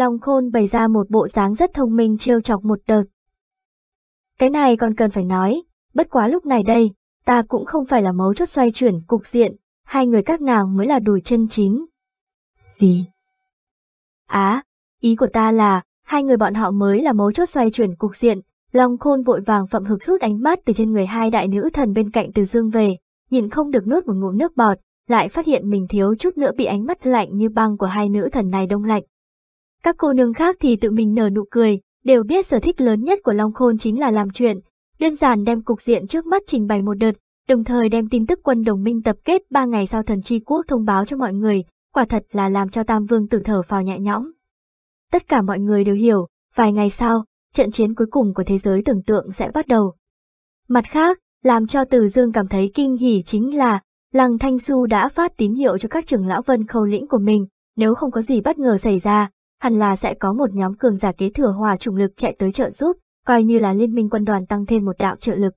Long Khôn bày ra một bộ dáng rất thông minh trêu chọc một đợt. Cái này còn cần phải nói, bất quá lúc này đây, ta cũng không phải là mấu chốt xoay chuyển cục diện, hai người các nàng mới là đùi chân chính. Gì? Á, ý của ta là, hai người bọn họ mới là mấu chốt xoay chuyển cục diện, Long Khôn vội vàng phậm hực rút ánh mắt từ trên người hai đại nữ thần bên cạnh Từ Dương về, nhìn không được nuốt một ngụm nước bọt, lại phát hiện mình thiếu chút nữa bị ánh mắt lạnh như băng của hai nữ thần này đông lạnh. Các cô nương khác thì tự mình nở nụ cười, đều biết sở thích lớn nhất của Long Khôn chính là làm chuyện, đơn giản đem cục diện trước mắt trình bày một đợt, đồng thời đem tin tức quân đồng minh tập kết ba ngày sau thần chi quốc thông báo cho mọi người, quả thật là làm cho Tam Vương tử thở phào nhẹ nhõm. Tất cả mọi người đều hiểu, vài ngày sau, trận chiến cuối cùng của thế giới tưởng tượng sẽ bắt đầu. Mặt khác, làm cho Từ Dương cảm thấy kinh hỉ chính là, Lăng Thanh Xu đã phát tín hiệu cho các trưởng lão vân khâu lĩnh của mình, nếu không có gì bất ngờ xảy ra, hẳn là sẽ có một nhóm cường giả kế thừa hòa chủng lực chạy tới trợ giúp, coi như là liên minh quân đoàn tăng thêm một đạo trợ lực.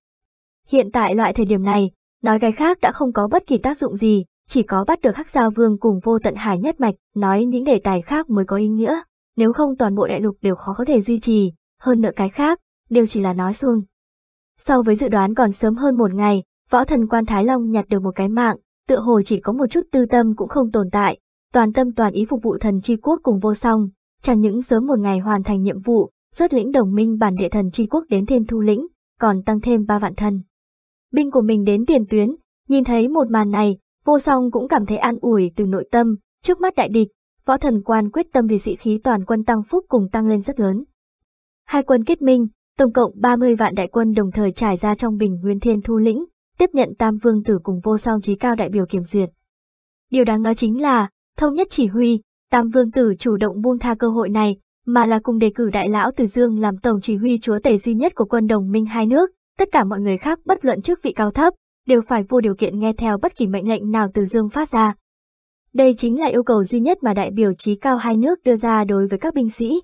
Hiện tại loại thời điểm này, nói cái khác đã không có bất kỳ tác dụng gì, chỉ có bắt được Hắc Giao Vương cùng vô tận hải nhất mạch, nói những đề tài khác mới có ý nghĩa, nếu không toàn bộ đại lục đều khó có thể duy trì, hơn nữa cái khác, đều chỉ là nói xuông. So với dự đoán còn sớm hơn một ngày, võ thần quan Thái Long nhặt được một cái mạng, tựa hồ chỉ có một chút tư tâm cũng không tồn tại, toàn tâm toàn ý phục vụ thần chi quốc cùng vô song, chẳng những sớm một ngày hoàn thành nhiệm vụ, xuất lĩnh đồng minh bản địa thần chi quốc đến thiên thu lĩnh, còn tăng thêm ba vạn thần. Binh của mình đến tiền tuyến, nhìn thấy một màn này, vô song cũng cảm thấy an ủi từ nội tâm, trước mắt đại địch, võ thần quan quyết tâm vì sĩ khí toàn quân tăng phúc cùng tăng lên rất lớn. Hai quân kết minh, tổng cộng 30 vạn đại quân đồng thời trải ra trong bình nguyên thiên thu lĩnh, tiếp nhận tam vương tử cùng vô song trí cao đại biểu kiểm duyệt. Điều đáng nói chính là, thông nhất chỉ huy, tam vương tử chủ động buông tha cơ hội này, mà là cùng đề cử đại lão Từ Dương làm tổng chỉ huy chúa tể duy nhất của quân đồng minh hai nước, tất cả mọi người khác bất luận chức vị cao thấp, đều phải vô điều kiện nghe theo bất kỳ mệnh lệnh nào Từ Dương phát ra. Đây chính là yêu cầu duy nhất mà đại biểu trí cao hai nước đưa ra đối với các binh sĩ.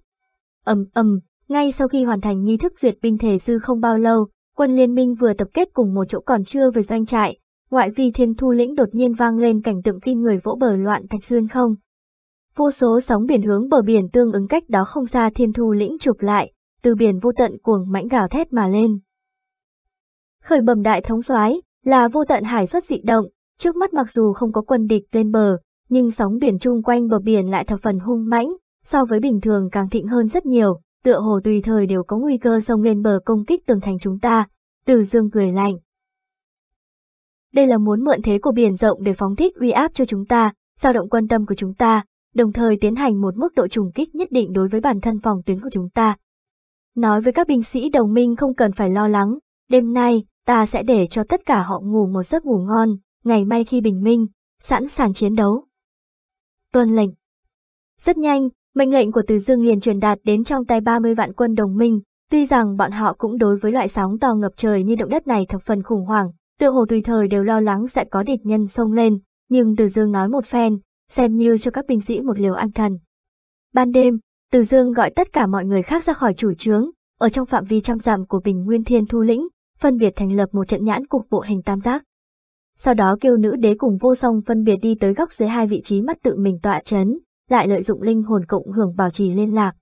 ầm ầm, ngay sau khi hoàn thành nghi thức duyệt binh thể sư không bao lâu, quân liên minh vừa tập kết cùng một chỗ còn chưa về doanh trại, ngoại vi thiên thu lĩnh đột nhiên vang lên cảnh tượng kinh người vỗ bờ loạn thạch xuyên không. Vô số sóng biển hướng bờ biển tương ứng cách đó không xa thiên thu lĩnh chụp lại, từ biển vô tận cuồng mãnh gào thét mà lên. Khởi bầm đại thống soái là vô tận hải xuất dị động, trước mắt mặc dù không có quân địch lên bờ, nhưng sóng biển chung quanh bờ biển lại thập phần hung mãnh, so với bình thường càng thịnh hơn rất nhiều, tựa hồ tùy thời đều có nguy cơ xông lên bờ công kích tường thành chúng ta. Từ dương cười lạnh. Đây là muốn mượn thế của biển rộng để phóng thích uy áp cho chúng ta, dao động quan tâm của chúng ta, đồng thời tiến hành một mức độ trùng kích nhất định đối với bản thân phòng tuyến của chúng ta. Nói với các binh sĩ đồng minh không cần phải lo lắng, đêm nay, ta sẽ để cho tất cả họ ngủ một giấc ngủ ngon, ngày mai khi bình minh, sẵn sàng chiến đấu. Tuân lệnh. Rất nhanh, mệnh lệnh của Từ Dương liền truyền đạt đến trong tay 30 vạn quân đồng minh, tuy rằng bọn họ cũng đối với loại sóng to ngập trời như động đất này thập phần khủng hoảng, tựa hồ tùy thời đều lo lắng sẽ có địch nhân xông lên, nhưng Từ Dương nói một phen, xem như cho các binh sĩ một liều an thần. Ban đêm, Từ Dương gọi tất cả mọi người khác ra khỏi chủ trướng, ở trong phạm vi trăm dặm của Bình Nguyên Thiên Thu Lĩnh, phân biệt thành lập một trận nhãn cục bộ hình tam giác. Sau đó kêu nữ đế cùng vô song phân biệt đi tới góc dưới hai vị trí mắt tự mình tọa chấn, lại lợi dụng linh hồn cộng hưởng bảo trì liên lạc.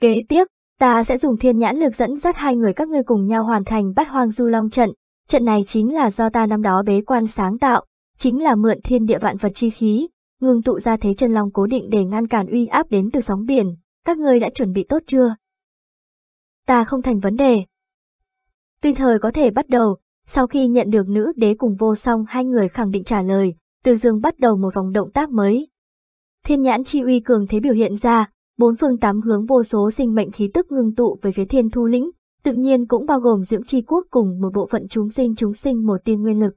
Kế tiếp, ta sẽ dùng thiên nhãn lực dẫn dắt hai người các ngươi cùng nhau hoàn thành bắt hoang du long trận. Trận này chính là do ta năm đó bế quan sáng tạo, chính là mượn thiên địa vạn vật chi khí, ngưng tụ ra thế chân long cố định để ngăn cản uy áp đến từ sóng biển. Các ngươi đã chuẩn bị tốt chưa? Ta không thành vấn đề. Tuy thời có thể bắt đầu, sau khi nhận được nữ đế cùng vô song hai người khẳng định trả lời, từ dương bắt đầu một vòng động tác mới. Thiên nhãn chi uy cường thế biểu hiện ra, bốn phương tám hướng vô số sinh mệnh khí tức ngưng tụ về phía thiên thu lĩnh, tự nhiên cũng bao gồm dưỡng chi quốc cùng một bộ phận chúng sinh chúng sinh một tiên nguyên lực.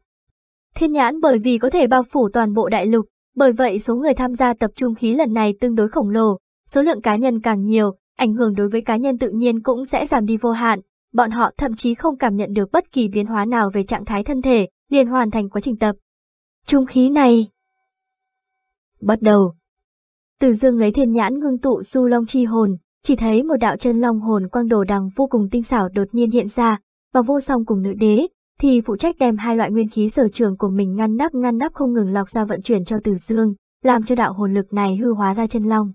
Thiên nhãn bởi vì có thể bao phủ toàn bộ đại lục, bởi vậy số người tham gia tập trung khí lần này tương đối khổng lồ, số lượng cá nhân càng nhiều, ảnh hưởng đối với cá nhân tự nhiên cũng sẽ giảm đi vô hạn, bọn họ thậm chí không cảm nhận được bất kỳ biến hóa nào về trạng thái thân thể, liền hoàn thành quá trình tập. Trung khí này Bắt đầu Từ dương lấy thiên nhãn ngưng tụ du long chi hồn, chỉ thấy một đạo chân long hồn quang đồ đằng vô cùng tinh xảo đột nhiên hiện ra, và vô song cùng nữ đế, thì phụ trách đem hai loại nguyên khí sở trường của mình ngăn nắp ngăn nắp không ngừng lọc ra vận chuyển cho Từ Dương, làm cho đạo hồn lực này hư hóa ra chân long.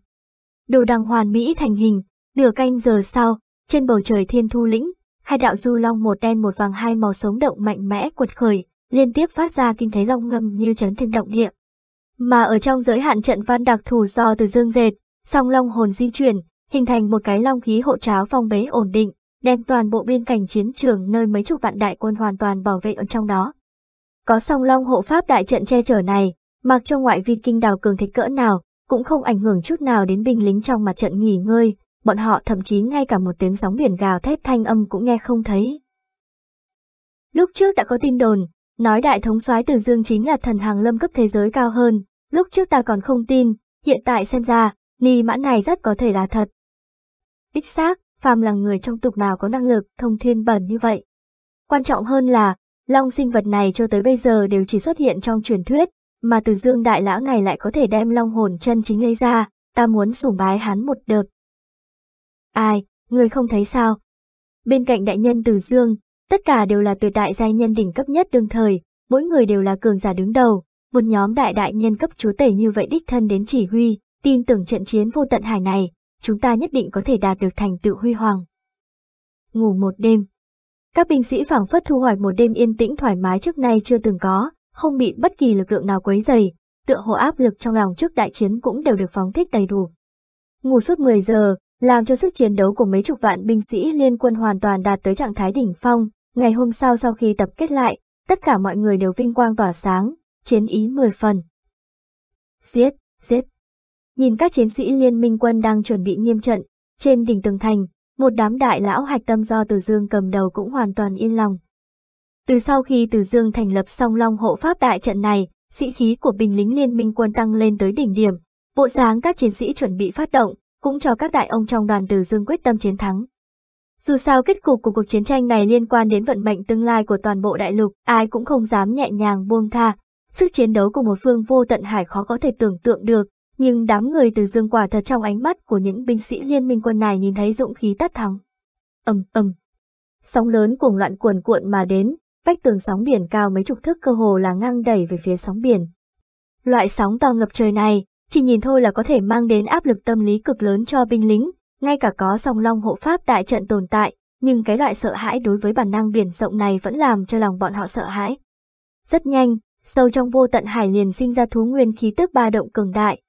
đồ đằng hoàn mỹ thành hình, nửa canh giờ sau, trên bầu trời thiên thu lĩnh, hai đạo du long một đen một vàng hai màu sống động mạnh mẽ quật khởi, liên tiếp phát ra kinh thấy long ngâm như chấn thiên động địa. Mà ở trong giới hạn trận văn đặc thù do từ dương dệt, song long hồn di chuyển, hình thành một cái long khí hộ cháo phong bế ổn định, đem toàn bộ biên cảnh chiến trường nơi mấy chục vạn đại quân hoàn toàn bảo vệ ở trong đó. Có song long hộ pháp đại trận che chở này, mặc cho ngoại vi kinh đào cường thích cỡ nào, cũng không ảnh hưởng chút nào đến binh lính trong mặt trận nghỉ ngơi, bọn họ thậm chí ngay cả một tiếng sóng biển gào thét thanh âm cũng nghe không thấy. Lúc trước đã có tin đồn, nói đại thống soái Từ Dương chính là thần hàng lâm cấp thế giới cao hơn, lúc trước ta còn không tin, hiện tại xem ra, ni mãn này rất có thể là thật. Đích xác, phàm là người trong tục nào có năng lực thông thiên bẩn như vậy. Quan trọng hơn là, long sinh vật này cho tới bây giờ đều chỉ xuất hiện trong truyền thuyết, mà từ dương đại lão này lại có thể đem long hồn chân chính lấy ra, ta muốn sủng bái hắn một đợt. Ai, người không thấy sao? Bên cạnh đại nhân từ dương, tất cả đều là tuyệt đại giai nhân đỉnh cấp nhất đương thời, mỗi người đều là cường giả đứng đầu, một nhóm đại đại nhân cấp chúa tể như vậy đích thân đến chỉ huy, tin tưởng trận chiến vô tận hải này, chúng ta nhất định có thể đạt được thành tựu huy hoàng. Ngủ một đêm. Các binh sĩ phảng phất thu hoạch một đêm yên tĩnh thoải mái trước nay chưa từng có, không bị bất kỳ lực lượng nào quấy dày, tựa hồ áp lực trong lòng trước đại chiến cũng đều được phóng thích đầy đủ. Ngủ suốt 10 giờ, làm cho sức chiến đấu của mấy chục vạn binh sĩ liên quân hoàn toàn đạt tới trạng thái đỉnh phong. Ngày hôm sau sau khi tập kết lại, tất cả mọi người đều vinh quang tỏa sáng, chiến ý 10 phần. Giết, giết. Nhìn các chiến sĩ liên minh quân đang chuẩn bị nghiêm trận, trên đỉnh tường thành, một đám đại lão hạch tâm do Từ Dương cầm đầu cũng hoàn toàn yên lòng. Từ sau khi Từ Dương thành lập song long hộ pháp đại trận này, sĩ khí của binh lính liên minh quân tăng lên tới đỉnh điểm, bộ dáng các chiến sĩ chuẩn bị phát động, cũng cho các đại ông trong đoàn Từ Dương quyết tâm chiến thắng. Dù sao kết cục của cuộc chiến tranh này liên quan đến vận mệnh tương lai của toàn bộ đại lục, ai cũng không dám nhẹ nhàng buông tha. Sức chiến đấu của một phương vô tận hải khó có thể tưởng tượng được, nhưng đám người từ dương quả thật trong ánh mắt của những binh sĩ liên minh quân này nhìn thấy dũng khí tắt thắng. ầm ầm, sóng lớn cuồng loạn cuồn cuộn mà đến, vách tường sóng biển cao mấy chục thước cơ hồ là ngang đẩy về phía sóng biển. Loại sóng to ngập trời này, chỉ nhìn thôi là có thể mang đến áp lực tâm lý cực lớn cho binh lính, ngay cả có song long hộ pháp đại trận tồn tại, nhưng cái loại sợ hãi đối với bản năng biển rộng này vẫn làm cho lòng bọn họ sợ hãi. Rất nhanh, sâu trong vô tận hải liền sinh ra thú nguyên khí tức ba động cường đại,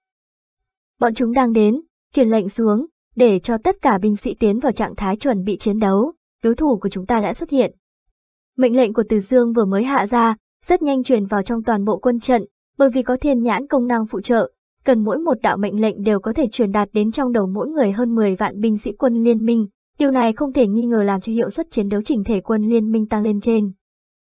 Bọn chúng đang đến, truyền lệnh xuống, để cho tất cả binh sĩ tiến vào trạng thái chuẩn bị chiến đấu, đối thủ của chúng ta đã xuất hiện. Mệnh lệnh của Từ Dương vừa mới hạ ra, rất nhanh truyền vào trong toàn bộ quân trận, bởi vì có thiên nhãn công năng phụ trợ, cần mỗi một đạo mệnh lệnh đều có thể truyền đạt đến trong đầu mỗi người hơn 10 vạn binh sĩ quân liên minh, điều này không thể nghi ngờ làm cho hiệu suất chiến đấu chỉnh thể quân liên minh tăng lên trên.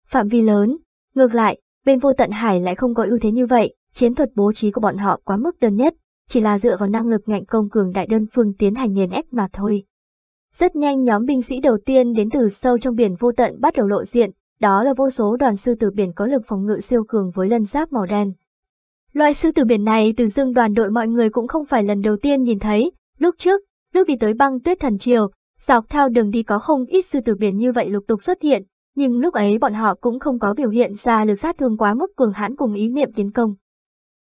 Phạm vi lớn, ngược lại, bên vô tận hải lại không có ưu thế như vậy, chiến thuật bố trí của bọn họ quá mức đơn nhất, chỉ là dựa vào năng lực ngạnh công cường đại đơn phương tiến hành nghiền ép mà thôi. Rất nhanh nhóm binh sĩ đầu tiên đến từ sâu trong biển vô tận bắt đầu lộ diện, đó là vô số đoàn sư tử biển có lực phòng ngự siêu cường với lân giáp màu đen. Loại sư tử biển này từ dương đoàn đội mọi người cũng không phải lần đầu tiên nhìn thấy, lúc trước, lúc đi tới băng tuyết thần triều, dọc theo đường đi có không ít sư tử biển như vậy lục tục xuất hiện, nhưng lúc ấy bọn họ cũng không có biểu hiện ra lực sát thương quá mức cường hãn cùng ý niệm tiến công.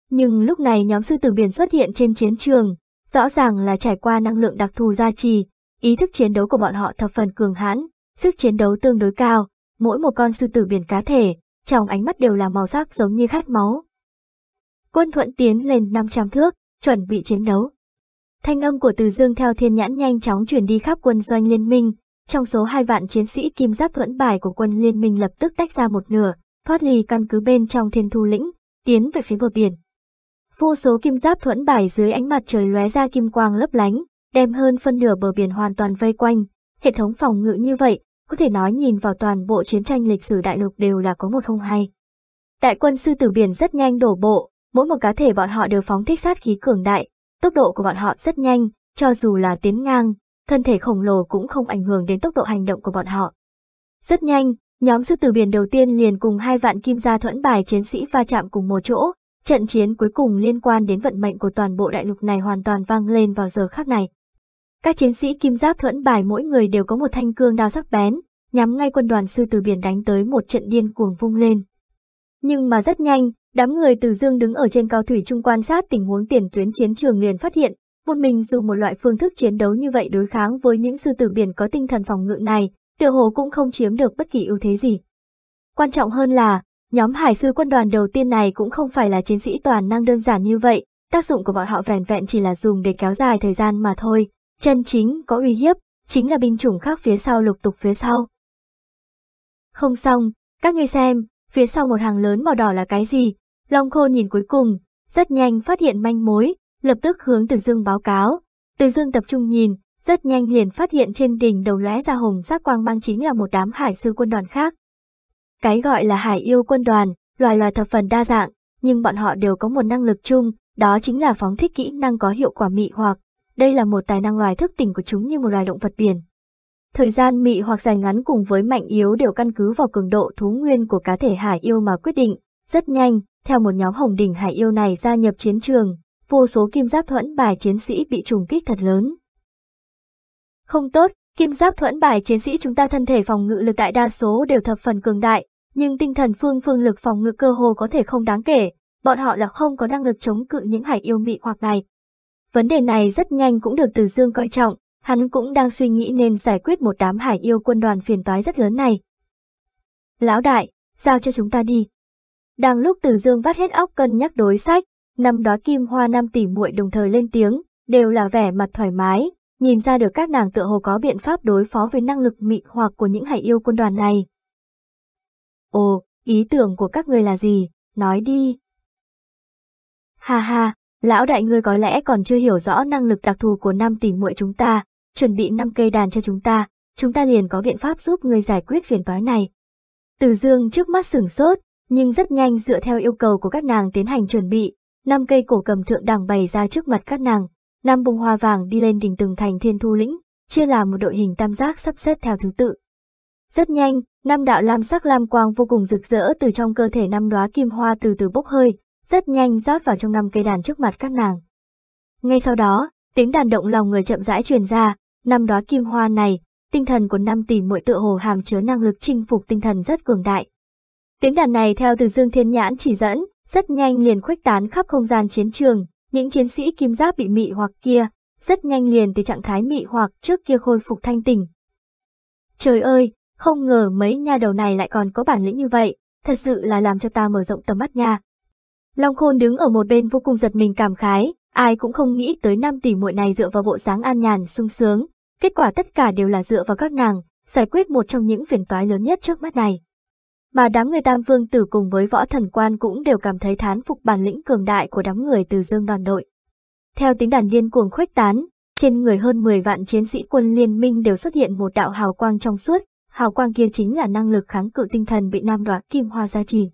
Nhưng lúc này nhóm sư tử biển xuất hiện trên chiến trường, rõ ràng là trải qua năng lượng đặc thù gia trì, ý thức chiến đấu của bọn họ thập phần cường hãn, sức chiến đấu tương đối cao, mỗi một con sư tử biển cá thể, trong ánh mắt đều là màu sắc giống như khát máu. Quân thuận tiến lên 500 thước, chuẩn bị chiến đấu. Thanh âm của Từ Dương theo thiên nhãn nhanh chóng chuyển đi khắp quân doanh liên minh, trong số hai vạn chiến sĩ kim giáp thuẫn bài của quân liên minh lập tức tách ra một nửa, thoát ly căn cứ bên trong thiên thu lĩnh, tiến về phía bờ biển. Vô số kim giáp thuẫn bài dưới ánh mặt trời lóe ra kim quang lấp lánh, đem hơn phân nửa bờ biển hoàn toàn vây quanh. Hệ thống phòng ngự như vậy, có thể nói nhìn vào toàn bộ chiến tranh lịch sử đại lục đều là có một không hay. Đại quân sư tử biển rất nhanh đổ bộ, mỗi một cá thể bọn họ đều phóng thích sát khí cường đại, tốc độ của bọn họ rất nhanh, cho dù là tiến ngang, thân thể khổng lồ cũng không ảnh hưởng đến tốc độ hành động của bọn họ. Rất nhanh, nhóm sư tử biển đầu tiên liền cùng hai vạn kim gia thuẫn bài chiến sĩ va chạm cùng một chỗ, Trận chiến cuối cùng liên quan đến vận mệnh của toàn bộ đại lục này hoàn toàn vang lên vào giờ khắc này. Các chiến sĩ kim giáp thuẫn bài mỗi người đều có một thanh cương đao sắc bén, nhắm ngay quân đoàn sư từ biển đánh tới một trận điên cuồng vung lên. Nhưng mà rất nhanh, đám người từ dương đứng ở trên cao thủy trung quan sát tình huống tiền tuyến chiến trường liền phát hiện, Một mình dùng một loại phương thức chiến đấu như vậy đối kháng với những sư tử biển có tinh thần phòng ngự này, tựa hồ cũng không chiếm được bất kỳ ưu thế gì. Quan trọng hơn là, nhóm hải sư quân đoàn đầu tiên này cũng không phải là chiến sĩ toàn năng đơn giản như vậy, tác dụng của bọn họ vẻn vẹn chỉ là dùng để kéo dài thời gian mà thôi, chân chính có uy hiếp, chính là binh chủng khác phía sau lục tục phía sau. Không xong, các ngươi xem, phía sau một hàng lớn màu đỏ là cái gì? Long Khôn nhìn cuối cùng, rất nhanh phát hiện manh mối, lập tức hướng Từ Dương báo cáo. Từ Dương tập trung nhìn, rất nhanh liền phát hiện trên đỉnh đầu lóe ra hồng sắc quang mang chính là một đám hải sư quân đoàn khác. Cái gọi là hải yêu quân đoàn, loài loài thập phần đa dạng, nhưng bọn họ đều có một năng lực chung, đó chính là phóng thích kỹ năng có hiệu quả mị hoặc. Đây là một tài năng loài thức tỉnh của chúng như một loài động vật biển. Thời gian mị hoặc dài ngắn cùng với mạnh yếu đều căn cứ vào cường độ thú nguyên của cá thể hải yêu mà quyết định. Rất nhanh, theo một nhóm hồng đỉnh hải yêu này gia nhập chiến trường, vô số kim giáp thuẫn bài chiến sĩ bị trùng kích thật lớn. Không tốt, kim giáp thuẫn bài chiến sĩ chúng ta thân thể phòng ngự lực đại đa số đều thập phần cường đại, nhưng tinh thần phương phương lực phòng ngự cơ hồ có thể không đáng kể, bọn họ là không có năng lực chống cự những hải yêu mị hoặc này. Vấn đề này rất nhanh cũng được Từ Dương coi trọng, hắn cũng đang suy nghĩ nên giải quyết một đám hải yêu quân đoàn phiền toái rất lớn này. Lão đại, giao cho chúng ta đi. Đang lúc Từ Dương vắt hết óc cân nhắc đối sách, năm đóa kim hoa năm tỷ muội đồng thời lên tiếng, đều là vẻ mặt thoải mái, nhìn ra được các nàng tựa hồ có biện pháp đối phó với năng lực mị hoặc của những hải yêu quân đoàn này. Ồ, ý tưởng của các người là gì, nói đi. Ha ha, lão đại ngươi có lẽ còn chưa hiểu rõ năng lực đặc thù của năm tỷ muội chúng ta, chuẩn bị năm cây đàn cho chúng ta, chúng ta liền có biện pháp giúp ngươi giải quyết phiền toái này. Từ dương trước mắt sửng sốt, nhưng rất nhanh dựa theo yêu cầu của các nàng tiến hành chuẩn bị, năm cây cổ cầm thượng đẳng bày ra trước mặt các nàng, năm bông hoa vàng đi lên đỉnh từng thành thiên thu lĩnh, chia làm một đội hình tam giác sắp xếp theo thứ tự. Rất nhanh, năm đạo lam sắc lam quang vô cùng rực rỡ từ trong cơ thể năm đóa kim hoa từ từ bốc hơi, rất nhanh rót vào trong năm cây đàn trước mặt các nàng. Ngay sau đó, tiếng đàn động lòng người chậm rãi truyền ra, năm đóa kim hoa này, tinh thần của năm tỷ muội tựa hồ hàm chứa năng lực chinh phục tinh thần rất cường đại. Tiếng đàn này theo từ Dương Thiên Nhãn chỉ dẫn, rất nhanh liền khuếch tán khắp không gian chiến trường, những chiến sĩ kim giáp bị mị hoặc kia, rất nhanh liền từ trạng thái mị hoặc trước kia khôi phục thanh tỉnh. Trời ơi, không ngờ mấy nha đầu này lại còn có bản lĩnh như vậy, thật sự là làm cho ta mở rộng tầm mắt nha. Long Khôn đứng ở một bên vô cùng giật mình cảm khái, ai cũng không nghĩ tới năm tỷ muội này dựa vào bộ dáng an nhàn sung sướng, kết quả tất cả đều là dựa vào các nàng, giải quyết một trong những phiền toái lớn nhất trước mắt này. Mà đám người tam vương tử cùng với võ thần quan cũng đều cảm thấy thán phục bản lĩnh cường đại của đám người từ dương đoàn đội. Theo tính đàn điên cuồng khuếch tán, trên người hơn 10 vạn chiến sĩ quân liên minh đều xuất hiện một đạo hào quang trong suốt, hào quang kia chính là năng lực kháng cự tinh thần bị nam đoạt kim hoa gia trì.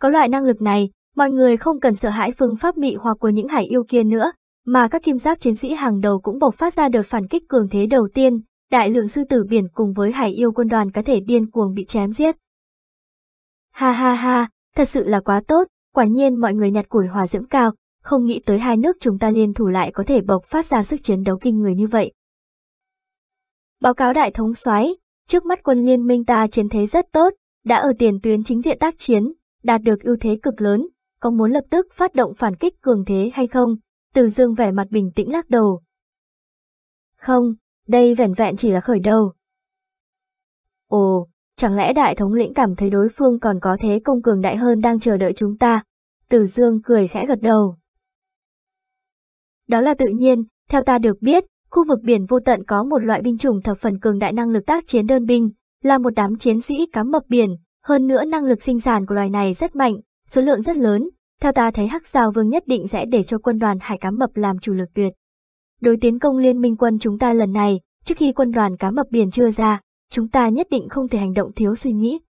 Có loại năng lực này, mọi người không cần sợ hãi phương pháp mị hoặc của những hải yêu kia nữa, mà các kim giáp chiến sĩ hàng đầu cũng bộc phát ra đợt phản kích cường thế đầu tiên, đại lượng sư tử biển cùng với hải yêu quân đoàn có thể điên cuồng bị chém giết. Ha ha ha, thật sự là quá tốt, quả nhiên mọi người nhặt củi hòa dưỡng cao, không nghĩ tới hai nước chúng ta liên thủ lại có thể bộc phát ra sức chiến đấu kinh người như vậy. Báo cáo đại thống soái, trước mắt quân liên minh ta chiến thế rất tốt, đã ở tiền tuyến chính diện tác chiến, đạt được ưu thế cực lớn, có muốn lập tức phát động phản kích cường thế hay không? Từ dương vẻ mặt bình tĩnh lắc đầu. Không, đây vẻn vẹn chỉ là khởi đầu. Ồ, chẳng lẽ đại thống lĩnh cảm thấy đối phương còn có thế công cường đại hơn đang chờ đợi chúng ta? tử dương cười khẽ gật đầu. Đó là tự nhiên, theo ta được biết, khu vực biển vô tận có một loại binh chủng thập phần cường đại năng lực tác chiến đơn binh, là một đám chiến sĩ cắm mập biển, hơn nữa năng lực sinh sản của loài này rất mạnh, số lượng rất lớn, theo ta thấy Hắc Giao Vương nhất định sẽ để cho quân đoàn Hải Cá Mập làm chủ lực tuyệt. Đối tiến công liên minh quân chúng ta lần này, trước khi quân đoàn Cá Mập Biển chưa ra, chúng ta nhất định không thể hành động thiếu suy nghĩ.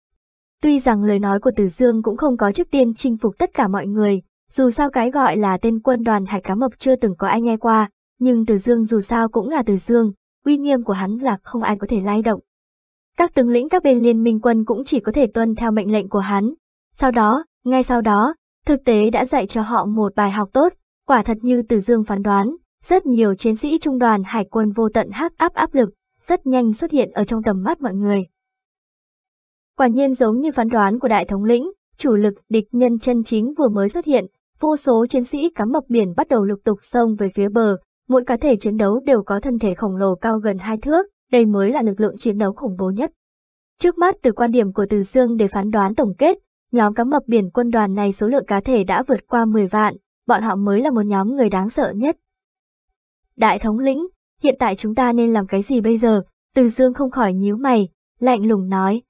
Tuy rằng lời nói của Tử Dương cũng không có trước tiên chinh phục tất cả mọi người, dù sao cái gọi là tên quân đoàn Hải Cá Mập chưa từng có ai nghe qua, nhưng Tử Dương dù sao cũng là Tử Dương, uy nghiêm của hắn là không ai có thể lay động. Các tướng lĩnh các bên liên minh quân cũng chỉ có thể tuân theo mệnh lệnh của hắn. Sau đó, ngay sau đó, thực tế đã dạy cho họ một bài học tốt, quả thật như Từ Dương phán đoán, rất nhiều chiến sĩ trung đoàn hải quân vô tận hắc áp áp lực, rất nhanh xuất hiện ở trong tầm mắt mọi người. Quả nhiên giống như phán đoán của đại thống lĩnh, chủ lực địch nhân chân chính vừa mới xuất hiện, vô số chiến sĩ cắm mập biển bắt đầu lục tục xông về phía bờ, mỗi cá thể chiến đấu đều có thân thể khổng lồ cao gần hai thước, đây mới là lực lượng chiến đấu khủng bố nhất. Trước mắt từ quan điểm của Từ Dương để phán đoán tổng kết, nhóm cá mập biển quân đoàn này số lượng cá thể đã vượt qua 10 vạn, bọn họ mới là một nhóm người đáng sợ nhất. Đại thống lĩnh, hiện tại chúng ta nên làm cái gì bây giờ? Từ Dương không khỏi nhíu mày, lạnh lùng nói.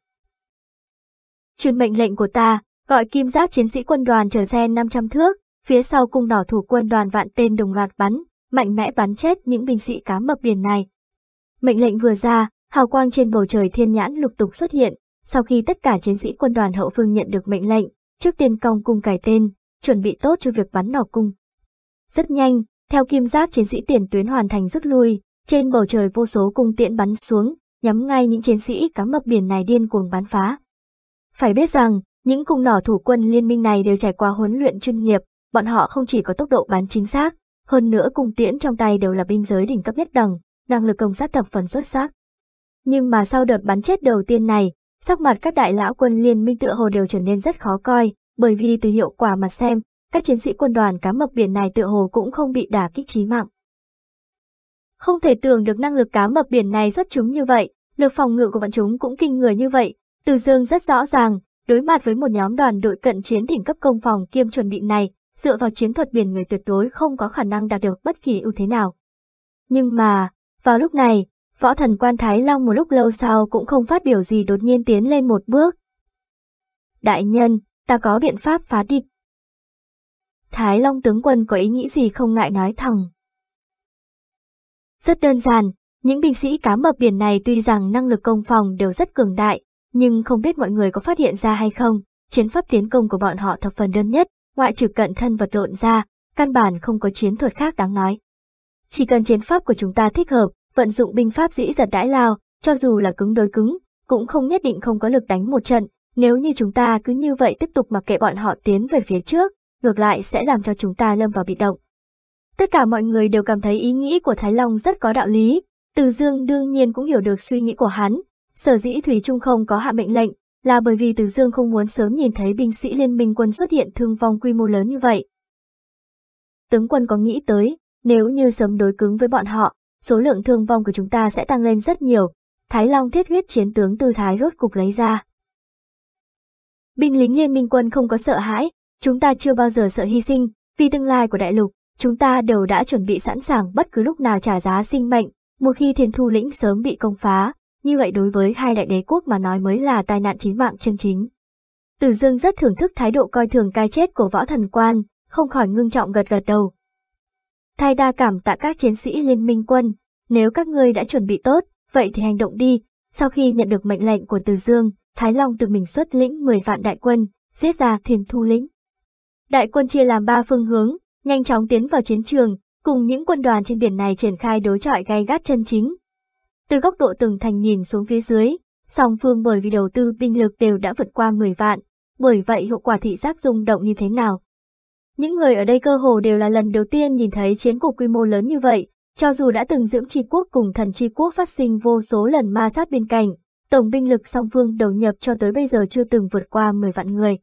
Truyền mệnh lệnh của ta, gọi kim giáp chiến sĩ quân đoàn chở xe 500 thước, phía sau cung nỏ thủ quân đoàn vạn tên đồng loạt bắn, mạnh mẽ bắn chết những binh sĩ cá mập biển này. Mệnh lệnh vừa ra, hào quang trên bầu trời thiên nhãn lục tục xuất hiện, sau khi tất cả chiến sĩ quân đoàn hậu phương nhận được mệnh lệnh, trước tiên cong cung cải tên, chuẩn bị tốt cho việc bắn nỏ cung. Rất nhanh, theo kim giáp chiến sĩ tiền tuyến hoàn thành rút lui, trên bầu trời vô số cung tiễn bắn xuống, nhắm ngay những chiến sĩ cá mập biển này điên cuồng bắn phá. Phải biết rằng, những cung nỏ thủ quân liên minh này đều trải qua huấn luyện chuyên nghiệp, bọn họ không chỉ có tốc độ bắn chính xác, hơn nữa cung tiễn trong tay đều là binh giới đỉnh cấp nhất đẳng, năng lực công sát thập phần xuất sắc. Nhưng mà sau đợt bắn chết đầu tiên này, sắc mặt các đại lão quân liên minh tựa hồ đều trở nên rất khó coi, bởi vì từ hiệu quả mà xem, các chiến sĩ quân đoàn cá mập biển này tựa hồ cũng không bị đả kích chí mạng. Không thể tưởng được năng lực cá mập biển này xuất chúng như vậy, lực phòng ngự của bọn chúng cũng kinh người như vậy. Từ Dương rất rõ ràng, đối mặt với một nhóm đoàn đội cận chiến đỉnh cấp công phòng kiêm chuẩn bị này, dựa vào chiến thuật biển người tuyệt đối không có khả năng đạt được bất kỳ ưu thế nào. Nhưng mà, vào lúc này, võ thần quan Thái Long một lúc lâu sau cũng không phát biểu gì đột nhiên tiến lên một bước. Đại nhân, ta có biện pháp phá địch. Thái Long tướng quân có ý nghĩ gì không ngại nói thẳng. Rất đơn giản, những binh sĩ cá mập biển này tuy rằng năng lực công phòng đều rất cường đại, nhưng không biết mọi người có phát hiện ra hay không, chiến pháp tiến công của bọn họ thập phần đơn nhất, ngoại trừ cận thân vật lộn ra, căn bản không có chiến thuật khác đáng nói. Chỉ cần chiến pháp của chúng ta thích hợp, vận dụng binh pháp dĩ giật đãi lao, cho dù là cứng đối cứng, cũng không nhất định không có lực đánh một trận, nếu như chúng ta cứ như vậy tiếp tục mặc kệ bọn họ tiến về phía trước, ngược lại sẽ làm cho chúng ta lâm vào bị động. Tất cả mọi người đều cảm thấy ý nghĩ của Thái Long rất có đạo lý, Từ Dương đương nhiên cũng hiểu được suy nghĩ của hắn, sở dĩ Thủy Trung không có hạ mệnh lệnh, là bởi vì Từ Dương không muốn sớm nhìn thấy binh sĩ liên minh quân xuất hiện thương vong quy mô lớn như vậy. Tướng quân có nghĩ tới, nếu như sớm đối cứng với bọn họ, số lượng thương vong của chúng ta sẽ tăng lên rất nhiều. Thái Long thiết huyết chiến tướng tư thái rốt cục lấy ra. Binh lính liên minh quân không có sợ hãi, chúng ta chưa bao giờ sợ hy sinh, vì tương lai của đại lục, chúng ta đều đã chuẩn bị sẵn sàng bất cứ lúc nào trả giá sinh mệnh, một khi thiên thu lĩnh sớm bị công phá, như vậy đối với hai đại đế quốc mà nói mới là tai nạn chí mạng chân chính. Tử Dương rất thưởng thức thái độ coi thường cái chết của võ thần quan, không khỏi ngưng trọng gật gật đầu. Thay đa cảm tạ các chiến sĩ liên minh quân, nếu các ngươi đã chuẩn bị tốt, vậy thì hành động đi. Sau khi nhận được mệnh lệnh của Từ Dương, Thái Long tự mình xuất lĩnh 10 vạn đại quân, giết ra thiên thu lĩnh. Đại quân chia làm ba phương hướng, nhanh chóng tiến vào chiến trường, cùng những quân đoàn trên biển này triển khai đối chọi gay gắt chân chính. Từ góc độ từng thành nhìn xuống phía dưới, song phương bởi vì đầu tư binh lực đều đã vượt qua 10 vạn, bởi vậy hiệu quả thị giác rung động như thế nào. Những người ở đây cơ hồ đều là lần đầu tiên nhìn thấy chiến cuộc quy mô lớn như vậy, cho dù đã từng dưỡng tri quốc cùng thần tri quốc phát sinh vô số lần ma sát bên cạnh, tổng binh lực song phương đầu nhập cho tới bây giờ chưa từng vượt qua 10 vạn người.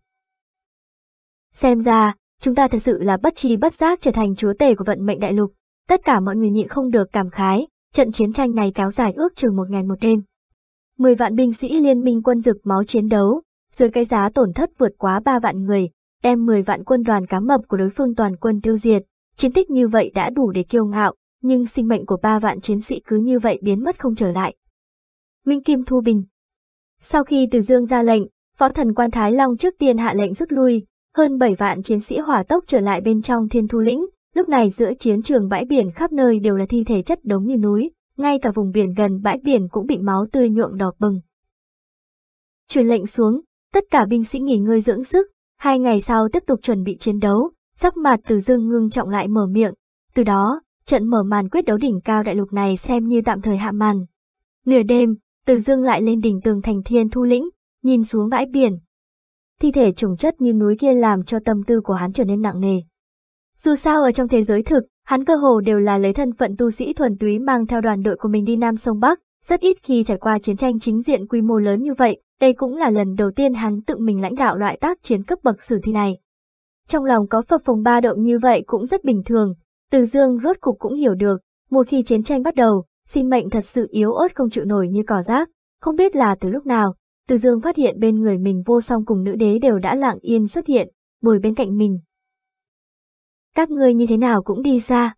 Xem ra, chúng ta thật sự là bất trí bất giác trở thành chúa tể của vận mệnh đại lục. Tất cả mọi người nhịn không được cảm khái, trận chiến tranh này kéo dài ước chừng một ngày một đêm. Mười vạn binh sĩ liên minh quân rực máu chiến đấu, dưới cái giá tổn thất vượt quá ba vạn người, đem 10 vạn quân đoàn cá mập của đối phương toàn quân tiêu diệt. Chiến tích như vậy đã đủ để kiêu ngạo, nhưng sinh mệnh của ba vạn chiến sĩ cứ như vậy biến mất không trở lại. Minh Kim Thu Bình Sau khi Từ Dương ra lệnh, Phó thần quan Thái Long trước tiên hạ lệnh rút lui, hơn 7 vạn chiến sĩ hỏa tốc trở lại bên trong thiên thu lĩnh, lúc này giữa chiến trường bãi biển khắp nơi đều là thi thể chất đống như núi, ngay cả vùng biển gần bãi biển cũng bị máu tươi nhuộm đỏ bừng. Truyền lệnh xuống, tất cả binh sĩ nghỉ ngơi dưỡng sức, hai ngày sau tiếp tục chuẩn bị chiến đấu, sắc mặt từ dương ngưng trọng lại mở miệng, từ đó, trận mở màn quyết đấu đỉnh cao đại lục này xem như tạm thời hạ màn. Nửa đêm, từ dương lại lên đỉnh tường thành thiên thu lĩnh, nhìn xuống bãi biển, thi thể trùng chất như núi kia làm cho tâm tư của hắn trở nên nặng nề. Dù sao ở trong thế giới thực, hắn cơ hồ đều là lấy thân phận tu sĩ thuần túy mang theo đoàn đội của mình đi Nam sông Bắc, rất ít khi trải qua chiến tranh chính diện quy mô lớn như vậy, đây cũng là lần đầu tiên hắn tự mình lãnh đạo loại tác chiến cấp bậc sử thi này. Trong lòng có phập phồng ba động như vậy cũng rất bình thường, Từ Dương rốt cục cũng hiểu được, một khi chiến tranh bắt đầu, sinh mệnh thật sự yếu ớt không chịu nổi như cỏ rác, không biết là từ lúc nào, từ Dương phát hiện bên người mình vô song cùng nữ đế đều đã lặng yên xuất hiện, ngồi bên cạnh mình. Các ngươi như thế nào cũng đi ra.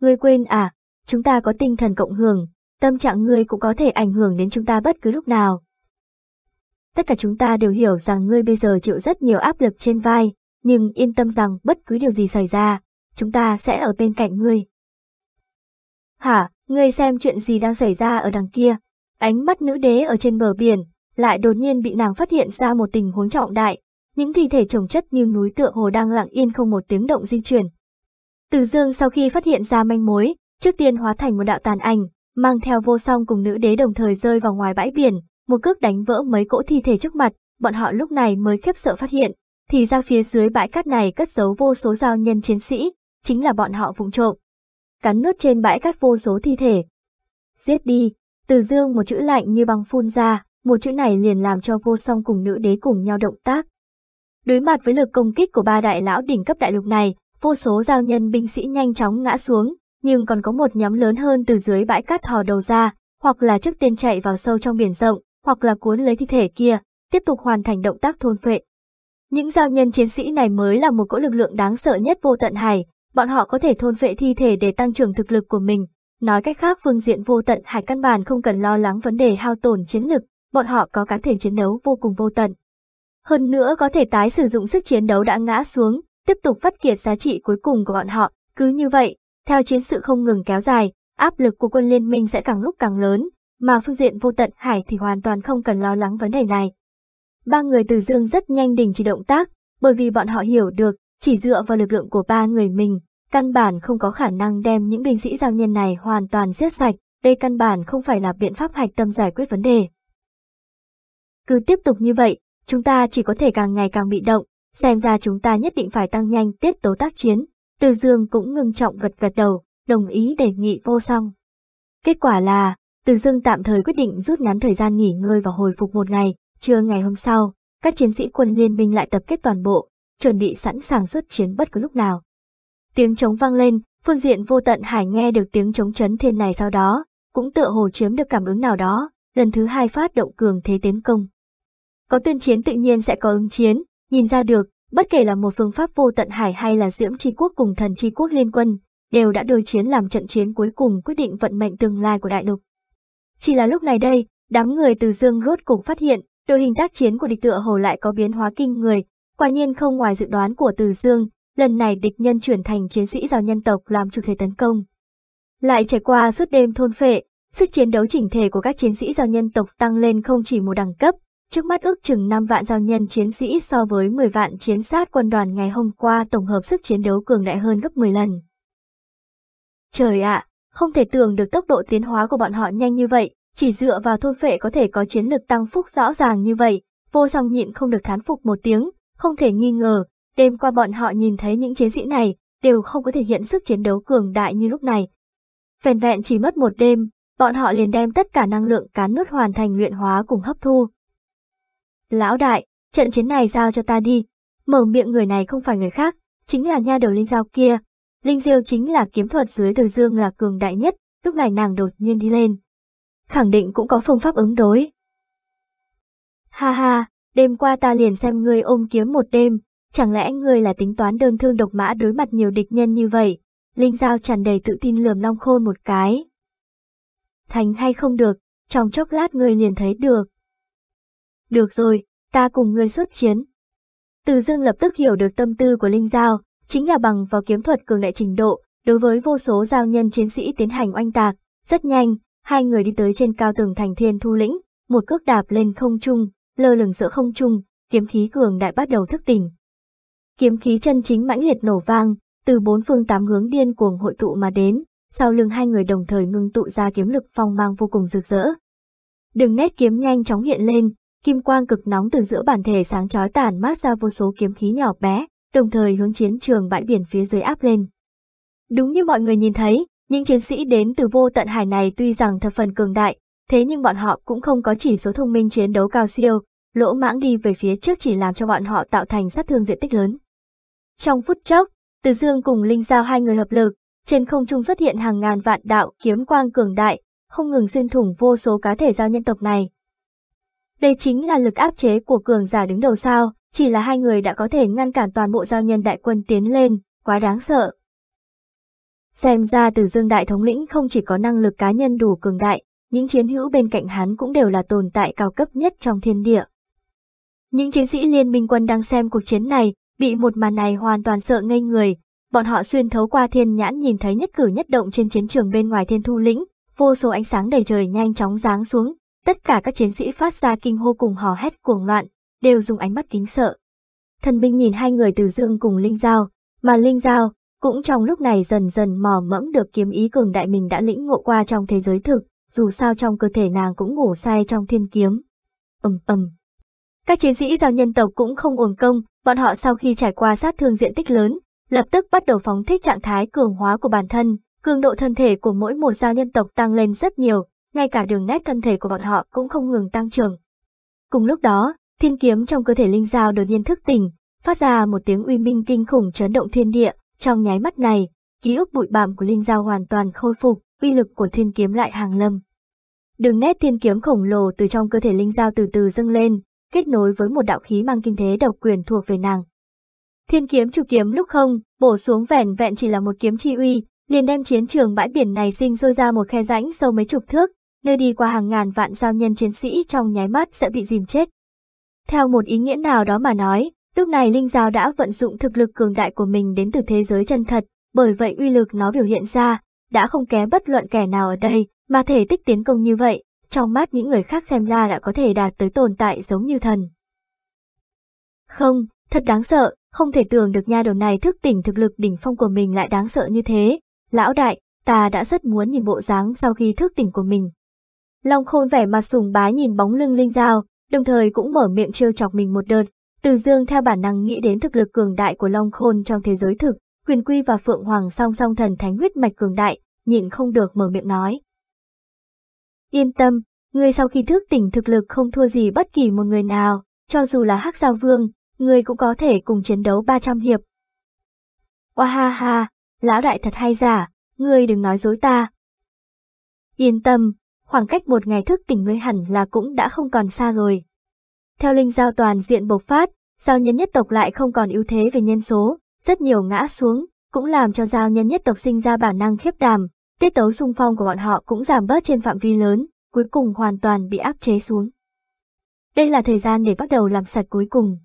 Ngươi quên à, chúng ta có tinh thần cộng hưởng, tâm trạng ngươi cũng có thể ảnh hưởng đến chúng ta bất cứ lúc nào. Tất cả chúng ta đều hiểu rằng ngươi bây giờ chịu rất nhiều áp lực trên vai, nhưng yên tâm rằng bất cứ điều gì xảy ra, chúng ta sẽ ở bên cạnh ngươi. Hả, ngươi xem chuyện gì đang xảy ra ở đằng kia? Ánh mắt nữ đế ở trên bờ biển, lại đột nhiên bị nàng phát hiện ra một tình huống trọng đại. Những thi thể trồng chất như núi tựa hồ đang lặng yên không một tiếng động di chuyển. Từ dương sau khi phát hiện ra manh mối, trước tiên hóa thành một đạo tàn ảnh, mang theo vô song cùng nữ đế đồng thời rơi vào ngoài bãi biển, một cước đánh vỡ mấy cỗ thi thể trước mặt, bọn họ lúc này mới khiếp sợ phát hiện, thì ra phía dưới bãi cát này cất giấu vô số giao nhân chiến sĩ, chính là bọn họ vụng trộm. Cắn nuốt trên bãi cát vô số thi thể. Giết đi, từ dương một chữ lạnh như băng phun ra, một chữ này liền làm cho vô song cùng nữ đế cùng nhau động tác. Đối mặt với lực công kích của ba đại lão đỉnh cấp đại lục này, vô số giao nhân binh sĩ nhanh chóng ngã xuống, nhưng còn có một nhóm lớn hơn từ dưới bãi cát thò đầu ra, hoặc là trước tiên chạy vào sâu trong biển rộng, hoặc là cuốn lấy thi thể kia, tiếp tục hoàn thành động tác thôn phệ. Những giao nhân chiến sĩ này mới là một cỗ lực lượng đáng sợ nhất vô tận hải, bọn họ có thể thôn phệ thi thể để tăng trưởng thực lực của mình. Nói cách khác phương diện vô tận hải căn bản không cần lo lắng vấn đề hao tổn chiến lực, bọn họ có cá thể chiến đấu vô cùng vô tận. Hơn nữa có thể tái sử dụng sức chiến đấu đã ngã xuống, tiếp tục phát kiệt giá trị cuối cùng của bọn họ. Cứ như vậy, theo chiến sự không ngừng kéo dài, áp lực của quân liên minh sẽ càng lúc càng lớn, mà phương diện vô tận hải thì hoàn toàn không cần lo lắng vấn đề này. Ba người từ dương rất nhanh đình chỉ động tác, bởi vì bọn họ hiểu được, chỉ dựa vào lực lượng của ba người mình, căn bản không có khả năng đem những binh sĩ giao nhân này hoàn toàn giết sạch, đây căn bản không phải là biện pháp hạch tâm giải quyết vấn đề. Cứ tiếp tục như vậy, chúng ta chỉ có thể càng ngày càng bị động, xem ra chúng ta nhất định phải tăng nhanh tiết tố tác chiến. Từ dương cũng ngưng trọng gật gật đầu, đồng ý đề nghị vô song. Kết quả là, từ dương tạm thời quyết định rút ngắn thời gian nghỉ ngơi và hồi phục một ngày, trưa ngày hôm sau, các chiến sĩ quân liên minh lại tập kết toàn bộ, chuẩn bị sẵn sàng xuất chiến bất cứ lúc nào. Tiếng trống vang lên, phương diện vô tận hải nghe được tiếng trống chấn thiên này sau đó, cũng tựa hồ chiếm được cảm ứng nào đó, lần thứ hai phát động cường thế tiến công. Có tuyên chiến tự nhiên sẽ có ứng chiến, nhìn ra được, bất kể là một phương pháp vô tận hải hay là diễm tri quốc cùng thần tri quốc liên quân, đều đã đối chiến làm trận chiến cuối cùng quyết định vận mệnh tương lai của đại lục. Chỉ là lúc này đây, đám người từ dương rốt cục phát hiện, đội hình tác chiến của địch tựa hồ lại có biến hóa kinh người, quả nhiên không ngoài dự đoán của từ dương, lần này địch nhân chuyển thành chiến sĩ giao nhân tộc làm chủ thể tấn công. Lại trải qua suốt đêm thôn phệ, sức chiến đấu chỉnh thể của các chiến sĩ giao nhân tộc tăng lên không chỉ một đẳng cấp, trước mắt ước chừng 5 vạn giao nhân chiến sĩ so với 10 vạn chiến sát quân đoàn ngày hôm qua tổng hợp sức chiến đấu cường đại hơn gấp 10 lần. Trời ạ, không thể tưởng được tốc độ tiến hóa của bọn họ nhanh như vậy, chỉ dựa vào thôn phệ có thể có chiến lực tăng phúc rõ ràng như vậy, vô song nhịn không được thán phục một tiếng, không thể nghi ngờ, đêm qua bọn họ nhìn thấy những chiến sĩ này, đều không có thể hiện sức chiến đấu cường đại như lúc này. Vẹn vẹn chỉ mất một đêm, bọn họ liền đem tất cả năng lượng cán nút hoàn thành luyện hóa cùng hấp thu. Lão đại, trận chiến này giao cho ta đi, mở miệng người này không phải người khác, chính là nha đầu linh giao kia. Linh diêu chính là kiếm thuật dưới từ dương là cường đại nhất, lúc này nàng đột nhiên đi lên. Khẳng định cũng có phương pháp ứng đối. Ha ha, đêm qua ta liền xem ngươi ôm kiếm một đêm, chẳng lẽ ngươi là tính toán đơn thương độc mã đối mặt nhiều địch nhân như vậy? Linh Giao tràn đầy tự tin lườm Long Khôn một cái. Thành hay không được, trong chốc lát ngươi liền thấy được. Được rồi, ta cùng ngươi xuất chiến. Từ Dương lập tức hiểu được tâm tư của Linh Giao, chính là bằng vào kiếm thuật cường đại trình độ, đối với vô số giao nhân chiến sĩ tiến hành oanh tạc. Rất nhanh, hai người đi tới trên cao tường thành thiên thu lĩnh, một cước đạp lên không trung, lơ lửng giữa không trung, kiếm khí cường đại bắt đầu thức tỉnh. Kiếm khí chân chính mãnh liệt nổ vang, từ bốn phương tám hướng điên cuồng hội tụ mà đến, sau lưng hai người đồng thời ngưng tụ ra kiếm lực phong mang vô cùng rực rỡ. Đường nét kiếm nhanh chóng hiện lên, kim quang cực nóng từ giữa bản thể sáng chói tản mát ra vô số kiếm khí nhỏ bé, đồng thời hướng chiến trường bãi biển phía dưới áp lên. Đúng như mọi người nhìn thấy, những chiến sĩ đến từ vô tận hải này tuy rằng thập phần cường đại, thế nhưng bọn họ cũng không có chỉ số thông minh chiến đấu cao siêu, lỗ mãng đi về phía trước chỉ làm cho bọn họ tạo thành sát thương diện tích lớn. Trong phút chốc, Từ Dương cùng Linh Giao hai người hợp lực, trên không trung xuất hiện hàng ngàn vạn đạo kiếm quang cường đại, không ngừng xuyên thủng vô số cá thể giao nhân tộc này. Đây chính là lực áp chế của cường giả đứng đầu sao, chỉ là hai người đã có thể ngăn cản toàn bộ giao nhân đại quân tiến lên, quá đáng sợ. Xem ra từ dương đại thống lĩnh không chỉ có năng lực cá nhân đủ cường đại, những chiến hữu bên cạnh hắn cũng đều là tồn tại cao cấp nhất trong thiên địa. Những chiến sĩ liên minh quân đang xem cuộc chiến này, bị một màn này hoàn toàn sợ ngây người. Bọn họ xuyên thấu qua thiên nhãn nhìn thấy nhất cử nhất động trên chiến trường bên ngoài thiên thu lĩnh, vô số ánh sáng đầy trời nhanh chóng giáng xuống, tất cả các chiến sĩ phát ra kinh hô cùng hò hét cuồng loạn, đều dùng ánh mắt kính sợ. Thần binh nhìn hai người từ dương cùng Linh Giao, mà Linh Giao cũng trong lúc này dần dần mò mẫm được kiếm ý cường đại mình đã lĩnh ngộ qua trong thế giới thực, dù sao trong cơ thể nàng cũng ngủ say trong thiên kiếm. ầm ầm. Các chiến sĩ giao nhân tộc cũng không ổn công, bọn họ sau khi trải qua sát thương diện tích lớn, lập tức bắt đầu phóng thích trạng thái cường hóa của bản thân, cường độ thân thể của mỗi một giao nhân tộc tăng lên rất nhiều, ngay cả đường nét thân thể của bọn họ cũng không ngừng tăng trưởng. Cùng lúc đó, thiên kiếm trong cơ thể linh giao đột nhiên thức tỉnh, phát ra một tiếng uy minh kinh khủng chấn động thiên địa, trong nháy mắt này, ký ức bụi bặm của linh giao hoàn toàn khôi phục, uy lực của thiên kiếm lại hàng lâm. Đường nét thiên kiếm khổng lồ từ trong cơ thể linh giao từ từ dâng lên, kết nối với một đạo khí mang kinh thế độc quyền thuộc về nàng. Thiên kiếm chủ kiếm lúc không, bổ xuống vẻn vẹn chỉ là một kiếm chi uy, liền đem chiến trường bãi biển này sinh sôi ra một khe rãnh sâu mấy chục thước, nơi đi qua hàng ngàn vạn giao nhân chiến sĩ trong nháy mắt sẽ bị dìm chết. Theo một ý nghĩa nào đó mà nói, lúc này Linh Giao đã vận dụng thực lực cường đại của mình đến từ thế giới chân thật, bởi vậy uy lực nó biểu hiện ra, đã không kém bất luận kẻ nào ở đây, mà thể tích tiến công như vậy, trong mắt những người khác xem ra đã có thể đạt tới tồn tại giống như thần. Không, thật đáng sợ, không thể tưởng được nha đầu này thức tỉnh thực lực đỉnh phong của mình lại đáng sợ như thế. Lão đại, ta đã rất muốn nhìn bộ dáng sau khi thức tỉnh của mình. Long khôn vẻ mặt sùng bái nhìn bóng lưng Linh Giao, đồng thời cũng mở miệng trêu chọc mình một đợt. Từ dương theo bản năng nghĩ đến thực lực cường đại của Long khôn trong thế giới thực, huyền quy và phượng hoàng song song thần thánh huyết mạch cường đại, nhịn không được mở miệng nói. Yên tâm, ngươi sau khi thức tỉnh thực lực không thua gì bất kỳ một người nào, cho dù là hắc giao vương, ngươi cũng có thể cùng chiến đấu 300 hiệp. Oa ha ha, lão đại thật hay giả, ngươi đừng nói dối ta. Yên tâm, khoảng cách một ngày thức tỉnh ngươi hẳn là cũng đã không còn xa rồi. Theo linh giao toàn diện bộc phát, giao nhân nhất tộc lại không còn ưu thế về nhân số, rất nhiều ngã xuống, cũng làm cho giao nhân nhất tộc sinh ra bản năng khiếp đàm, tiết tấu xung phong của bọn họ cũng giảm bớt trên phạm vi lớn, cuối cùng hoàn toàn bị áp chế xuống. Đây là thời gian để bắt đầu làm sạch cuối cùng.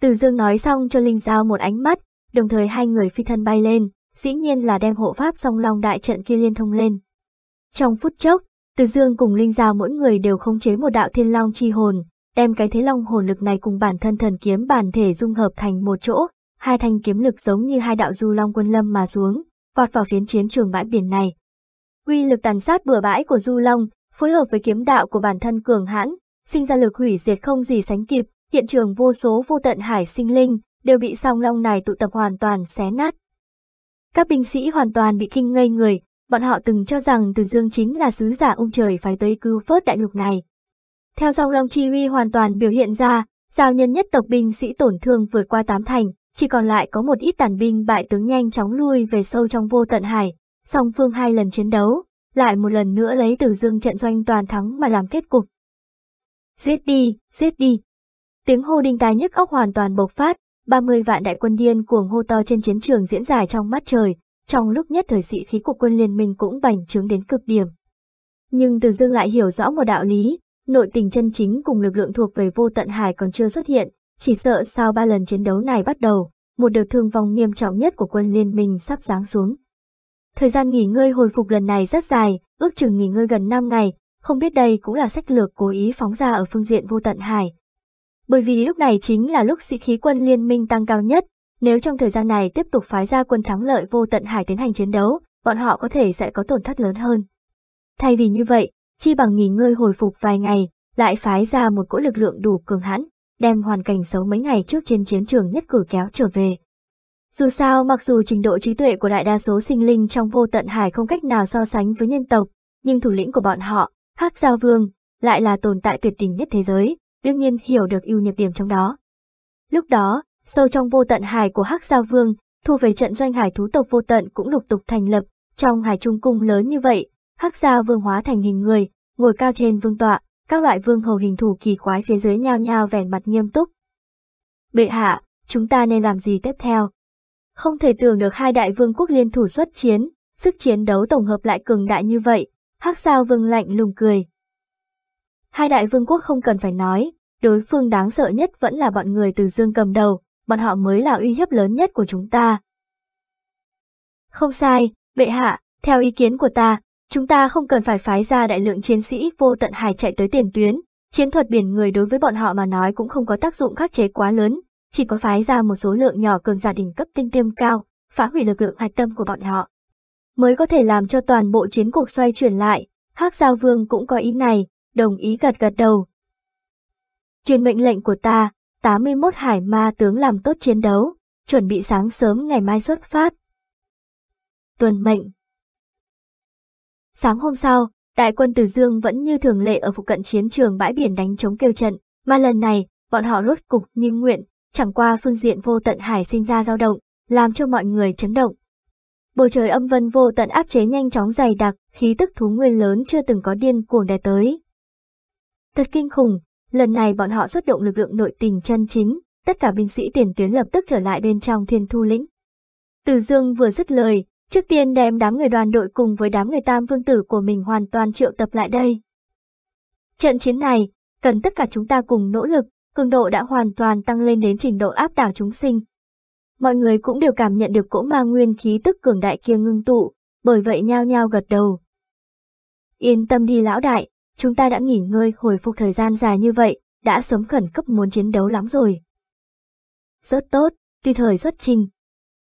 Từ dương nói xong cho Linh Giao một ánh mắt, đồng thời hai người phi thân bay lên, dĩ nhiên là đem hộ pháp song long đại trận kia liên thông lên. Trong phút chốc, Từ Dương cùng Linh Giao mỗi người đều khống chế một đạo thiên long chi hồn, đem cái thế long hồn lực này cùng bản thân thần kiếm bản thể dung hợp thành một chỗ, hai thanh kiếm lực giống như hai đạo du long quân lâm mà xuống, vọt vào phiến chiến trường bãi biển này. Quy lực tàn sát bừa bãi của du long, phối hợp với kiếm đạo của bản thân cường hãn, sinh ra lực hủy diệt không gì sánh kịp, hiện trường vô số vô tận hải sinh linh đều bị song long này tụ tập hoàn toàn xé nát. Các binh sĩ hoàn toàn bị kinh ngây người, bọn họ từng cho rằng Từ Dương chính là sứ giả ông trời phải tới cứu vớt đại lục này. Theo song long chi huy hoàn toàn biểu hiện ra, giao nhân nhất tộc binh sĩ tổn thương vượt qua tám thành, chỉ còn lại có một ít tàn binh bại tướng nhanh chóng lui về sâu trong vô tận hải, song phương hai lần chiến đấu, lại một lần nữa lấy Từ Dương trận doanh toàn thắng mà làm kết cục. Giết đi, giết đi. Tiếng hô đinh tai nhức óc hoàn toàn bộc phát, 30 vạn đại quân điên cuồng hô to trên chiến trường diễn dài trong mắt trời, trong lúc nhất thời sĩ khí của quân liên minh cũng bành trướng đến cực điểm. Nhưng Từ Dương lại hiểu rõ một đạo lý, nội tình chân chính cùng lực lượng thuộc về vô tận hải còn chưa xuất hiện, chỉ sợ sau ba lần chiến đấu này bắt đầu, một đợt thương vong nghiêm trọng nhất của quân liên minh sắp giáng xuống. Thời gian nghỉ ngơi hồi phục lần này rất dài, ước chừng nghỉ ngơi gần 5 ngày, không biết đây cũng là sách lược cố ý phóng ra ở phương diện vô tận hải. Bởi vì lúc này chính là lúc sĩ khí quân liên minh tăng cao nhất, nếu trong thời gian này tiếp tục phái ra quân thắng lợi vô tận hải tiến hành chiến đấu, bọn họ có thể sẽ có tổn thất lớn hơn. Thay vì như vậy, chi bằng nghỉ ngơi hồi phục vài ngày, lại phái ra một cỗ lực lượng đủ cường hãn, đem hoàn cảnh xấu mấy ngày trước trên chiến trường nhất cử kéo trở về. Dù sao mặc dù trình độ trí tuệ của đại đa số sinh linh trong vô tận hải không cách nào so sánh với nhân tộc, nhưng thủ lĩnh của bọn họ, Hắc Giao Vương, lại là tồn tại tuyệt đỉnh nhất thế giới, đương nhiên hiểu được ưu nhược điểm trong đó. Lúc đó, sâu trong vô tận hải của Hắc Giao Vương, thu về trận doanh hải thú tộc vô tận cũng lục tục thành lập, trong hải trung cung lớn như vậy, hắc giao vương hóa thành hình người, ngồi cao trên vương tọa, các loại vương hầu hình thủ kỳ quái phía dưới nhao nhao vẻ mặt nghiêm túc. Bệ hạ, chúng ta nên làm gì tiếp theo? Không thể tưởng được hai đại vương quốc liên thủ xuất chiến, sức chiến đấu tổng hợp lại cường đại như vậy, hắc sao vương lạnh lùng cười. Hai đại vương quốc không cần phải nói, đối phương đáng sợ nhất vẫn là bọn người từ dương cầm đầu, bọn họ mới là uy hiếp lớn nhất của chúng ta. Không sai, bệ hạ, theo ý kiến của ta, chúng ta không cần phải phái ra đại lượng chiến sĩ vô tận hải chạy tới tiền tuyến, chiến thuật biển người đối với bọn họ mà nói cũng không có tác dụng khắc chế quá lớn, chỉ có phái ra một số lượng nhỏ cường giả đỉnh cấp tinh tiêm cao, phá hủy lực lượng hạch tâm của bọn họ. Mới có thể làm cho toàn bộ chiến cuộc xoay chuyển lại, Hắc Giao Vương cũng có ý này, đồng ý gật gật đầu. Truyền mệnh lệnh của ta, 81 hải ma tướng làm tốt chiến đấu, chuẩn bị sáng sớm ngày mai xuất phát. Tuần mệnh Sáng hôm sau, đại quân Từ Dương vẫn như thường lệ ở phụ cận chiến trường bãi biển đánh chống kêu trận, mà lần này, bọn họ rốt cục như nguyện, chẳng qua phương diện vô tận hải sinh ra dao động, làm cho mọi người chấn động. Bầu trời âm vân vô tận áp chế nhanh chóng dày đặc, khí tức thú nguyên lớn chưa từng có điên cuồng đè tới. Thật kinh khủng, lần này bọn họ xuất động lực lượng nội tình chân chính, tất cả binh sĩ tiền tuyến lập tức trở lại bên trong thiên thu lĩnh. Từ dương vừa dứt lời, trước tiên đem đám người đoàn đội cùng với đám người tam vương tử của mình hoàn toàn triệu tập lại đây. Trận chiến này, cần tất cả chúng ta cùng nỗ lực, cường độ đã hoàn toàn tăng lên đến trình độ áp đảo chúng sinh. Mọi người cũng đều cảm nhận được cỗ ma nguyên khí tức cường đại kia ngưng tụ, bởi vậy nhao nhao gật đầu. Yên tâm đi lão đại, chúng ta đã nghỉ ngơi hồi phục thời gian dài như vậy, đã sớm khẩn cấp muốn chiến đấu lắm rồi. Rất tốt, tuy thời xuất trình.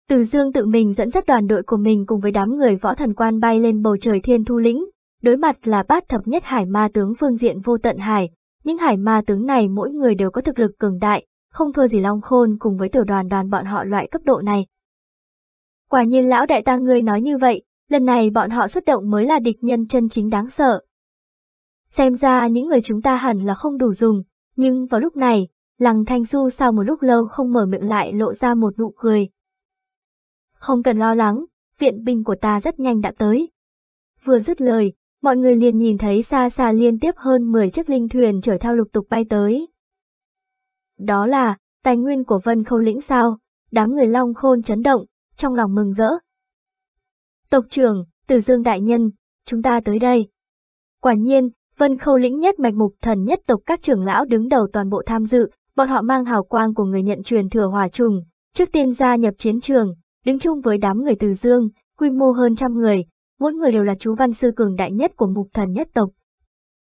Từ dương tự mình dẫn dắt đoàn đội của mình cùng với đám người võ thần quan bay lên bầu trời thiên thu lĩnh, đối mặt là bát thập nhất hải ma tướng phương diện vô tận hải, những hải ma tướng này mỗi người đều có thực lực cường đại, không thua gì Long Khôn cùng với tiểu đoàn đoàn bọn họ loại cấp độ này. Quả nhiên lão đại ta ngươi nói như vậy, lần này bọn họ xuất động mới là địch nhân chân chính đáng sợ. Xem ra những người chúng ta hẳn là không đủ dùng, nhưng vào lúc này, Lăng Thanh Du sau một lúc lâu không mở miệng lại lộ ra một nụ cười. Không cần lo lắng, viện binh của ta rất nhanh đã tới. Vừa dứt lời, mọi người liền nhìn thấy xa xa liên tiếp hơn 10 chiếc linh thuyền chở theo lục tục bay tới. Đó là, tài nguyên của Vân Khâu Lĩnh sao, đám người long khôn chấn động, trong lòng mừng rỡ. Tộc trưởng, Từ Dương Đại Nhân, chúng ta tới đây. Quả nhiên, Vân Khâu Lĩnh nhất mạch mục thần nhất tộc các trưởng lão đứng đầu toàn bộ tham dự, bọn họ mang hào quang của người nhận truyền thừa hòa trùng, trước tiên gia nhập chiến trường, đứng chung với đám người Từ Dương, quy mô hơn trăm người, mỗi người đều là chú văn sư cường đại nhất của mục thần nhất tộc.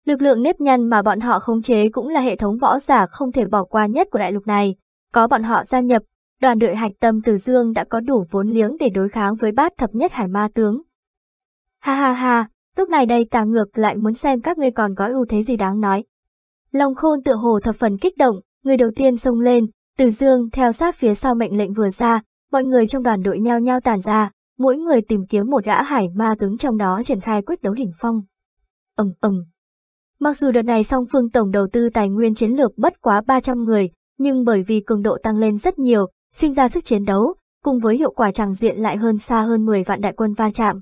Lực lượng nếp nhăn mà bọn họ khống chế cũng là hệ thống võ giả không thể bỏ qua nhất của đại lục này. Có bọn họ gia nhập, đoàn đội hạch tâm từ dương đã có đủ vốn liếng để đối kháng với bát thập nhất hải ma tướng. Ha ha ha, lúc này đây ta ngược lại muốn xem các ngươi còn có ưu thế gì đáng nói. Long khôn tựa hồ thập phần kích động, người đầu tiên xông lên, từ dương theo sát phía sau mệnh lệnh vừa ra, mọi người trong đoàn đội nhao nhao tàn ra, mỗi người tìm kiếm một gã hải ma tướng trong đó triển khai quyết đấu đỉnh phong. Ầm ầm. Mặc dù đợt này song phương tổng đầu tư tài nguyên chiến lược bất quá 300 người, nhưng bởi vì cường độ tăng lên rất nhiều, sinh ra sức chiến đấu, cùng với hiệu quả tràng diện lại hơn xa hơn 10 vạn đại quân va chạm.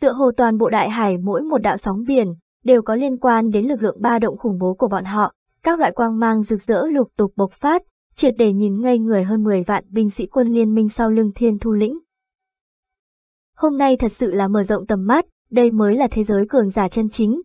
Tựa hồ toàn bộ đại hải mỗi một đạo sóng biển đều có liên quan đến lực lượng ba động khủng bố của bọn họ, các loại quang mang rực rỡ lục tục bộc phát, triệt để nhìn ngây người hơn 10 vạn binh sĩ quân liên minh sau lưng thiên thu lĩnh. Hôm nay thật sự là mở rộng tầm mắt, đây mới là thế giới cường giả chân chính,